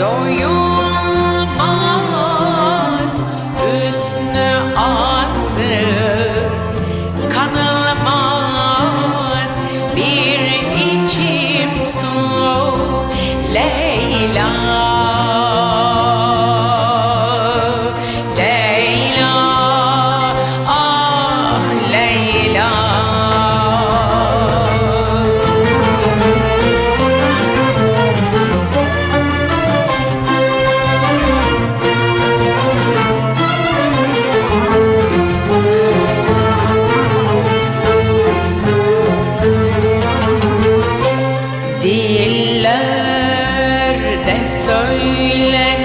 doyulmaz üstüne andı kanılmaz bir içim su Leyla. söyle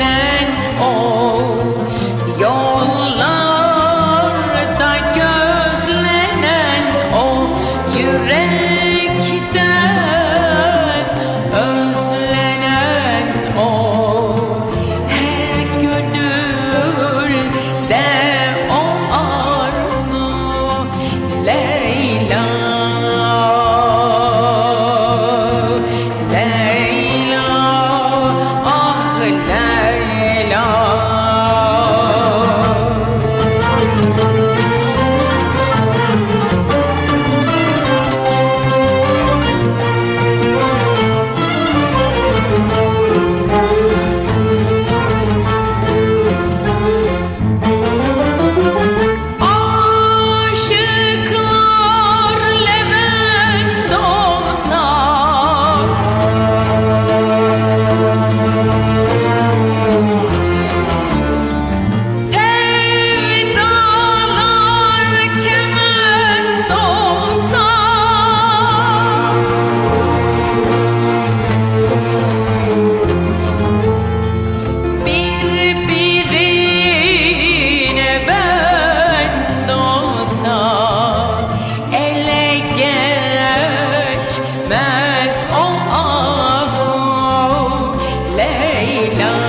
love.